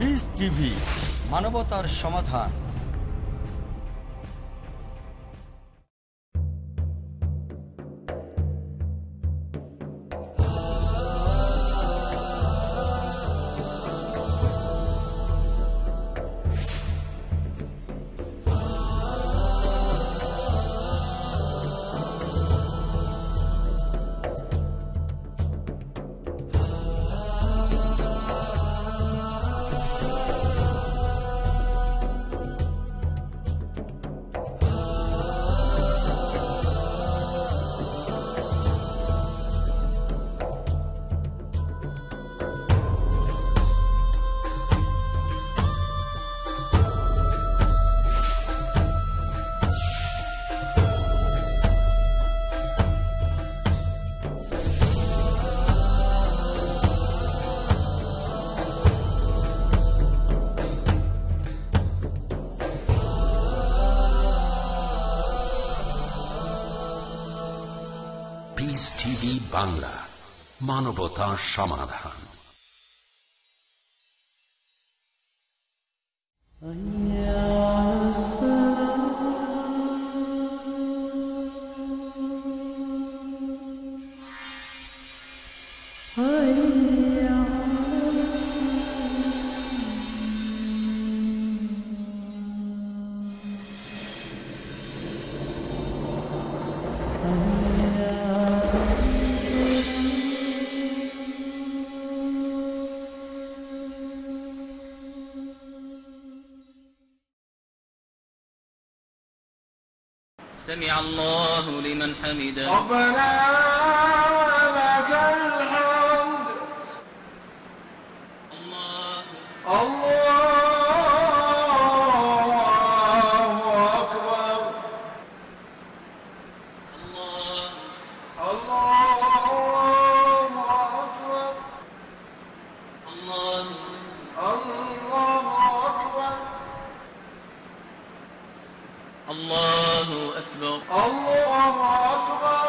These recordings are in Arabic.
Piece TV মানবতার সমাধান। বাংলা মানবতা সমাধান। الله لمن حمده. ربنا لك الحمد. الله. الله أكبر الله الله أكبر الله الله أكبر الله أكبر الله أكبر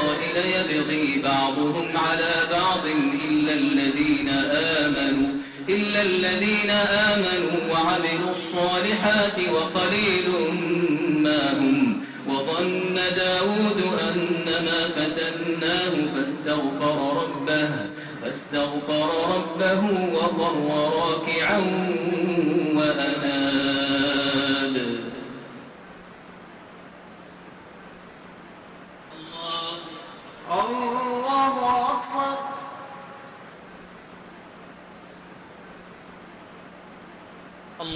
ليبغي بعضهم على بعض إلا الذين آمنوا إلا الذين آمنوا وعملوا الصالحات وقليل ما هم. وظن داود أنما فتناه فاستغفر ربه فاستغفر ربه وخر راكعا وأناب الله الله أكبر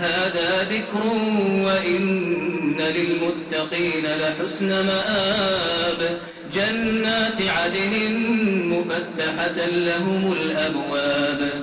هذا ذكر وإن للمتقين لحسن مآب. جنات عدن مفتحة لهم الأبواب.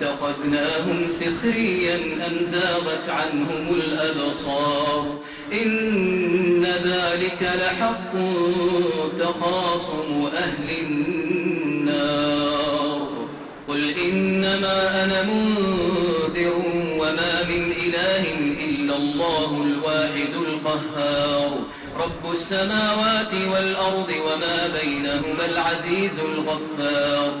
اتخذناهم سخريا أم زاغت عنهم الأبصار؟ إن ذلك لحق تخاصم أهل النار. قل إنما أنا منذر وما من إله إلا الله الواحد القهار. رب السماوات والأرض وما بينهما العزيز الغفار.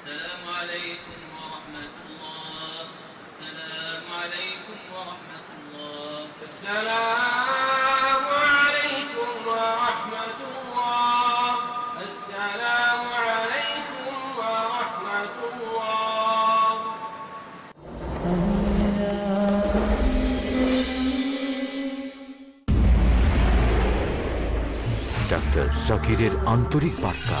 السلام عليكم ورحمة الله السلام عليكم ورحمة الله السلام عليكم ورحمة الله السلام عليكم ورحمة الله ডাক্তার জাকিরের আন্তরিক বার্তা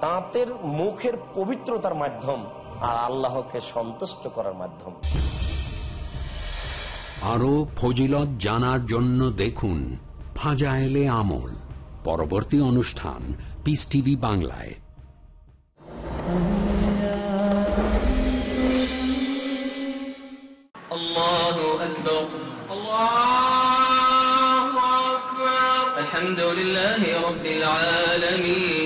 তাঁতের মুখের পবিত্রতার মাধ্যম আর আল্লাহকে সন্তুষ্ট করার মাধ্যম। আরও ফজিলত জানার জন্য দেখুন ফাজাইলে আমল পরবর্তী অনুষ্ঠান পিস টিভি বাংলায়। আলহামদুলিল্লাহ রবিল আলমী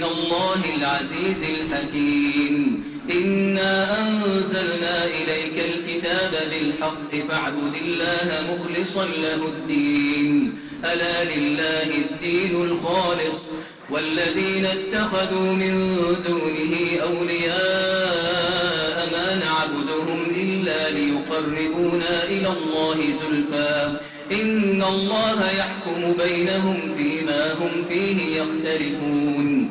من الله العزيز الحكيم. إنا أنزلنا إليك الكتاب بالحق فاعبد الله مخلصا له الدين. ألا لله الدين الخالص. والذين اتخذوا من دونه أولياء ما نعبدهم إلا ليقربونا إلى الله زلفى. إن الله يحكم بينهم فيما هم فيه يختلفون.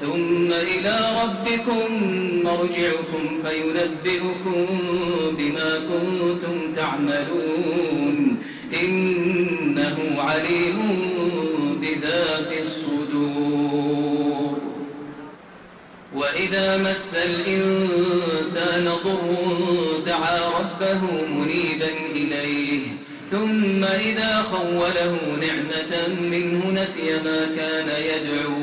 ثم إلى ربكم مرجعكم فينبئكم بما كنتم تعملون. إنه عليم بذات الصدور. وإذا مس الإنسان ضر دعا ربه منيبا إليه. ثم إذا خوله نعمة منه نسي ما كان يدعو.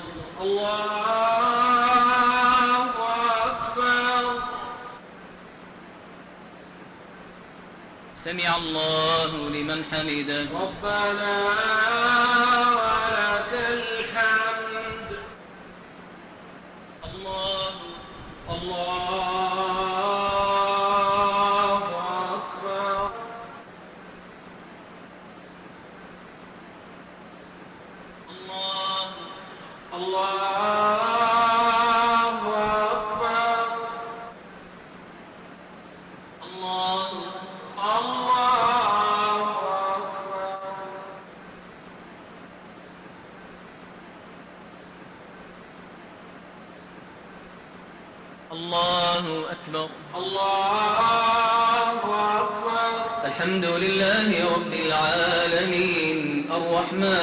سمع الله لمن حمده. ربنا ولك الحمد. الله. الله أكبر الله الله أكبر الله الله أكبر الله أكبر الله أكبر الحمد لله رب العالمين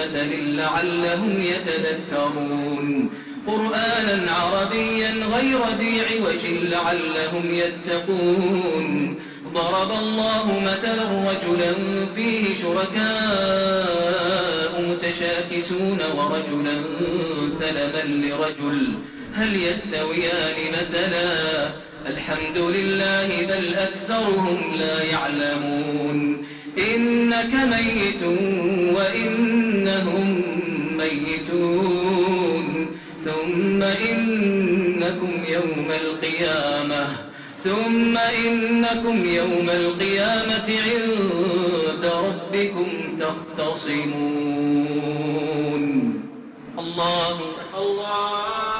مثل لعلهم يتذكرون. قرآنا عربيا غير ذي عوج لعلهم يتقون. ضرب الله مثلا رجلا فيه شركاء متشاكسون ورجلا سلما لرجل. هل يستويان مثلا؟ الحمد لله بل أكثرهم لا يعلمون. إنك ميت وإنهم ميتون ثم إنكم يوم القيامة. ثم إنكم يوم القيامة عند ربكم تختصمون. الله الله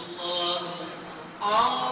الله الله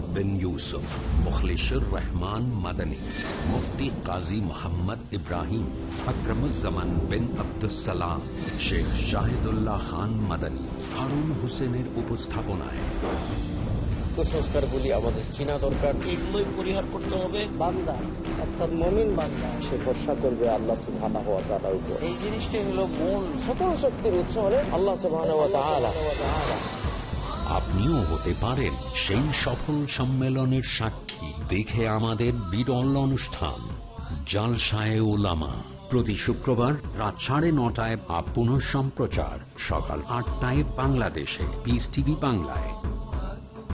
বিন ইউসুফ মুখলিসুর রহমান মাদানী মুফতি কাজী মোহাম্মদ ইব্রাহিম আকরমুজ্জামান বিন আব্দুসালাম শেখ শাহিদুল্লাহ খান মাদানী হারুন হোসেনের উপস্থাপনায়। কুসংস্কার গুলি আমাদের চিনা দরকার। এগুলোই পরিহার করতে হবে। বান্দা অর্থাৎ মমিন বান্দা সে ভরসা করবে আল্লাহ সুবহানাহু ওয়া তাআলার উপর। এই জিনিসটাই হলো মূল। সকল শক্তির উৎস হলে আল্লাহ তাআলা। আপনিও হতে পারেন সেই সফল সম্মেলনের সাক্ষী। দেখে আমাদের বিরল অনুষ্ঠান, জালসায় ওলামা প্রতি শুক্রবার রাত সাড়ে নটায় বা সম্প্রচার সকাল আটটায় বাংলাদেশে পিস টিভি বাংলায়।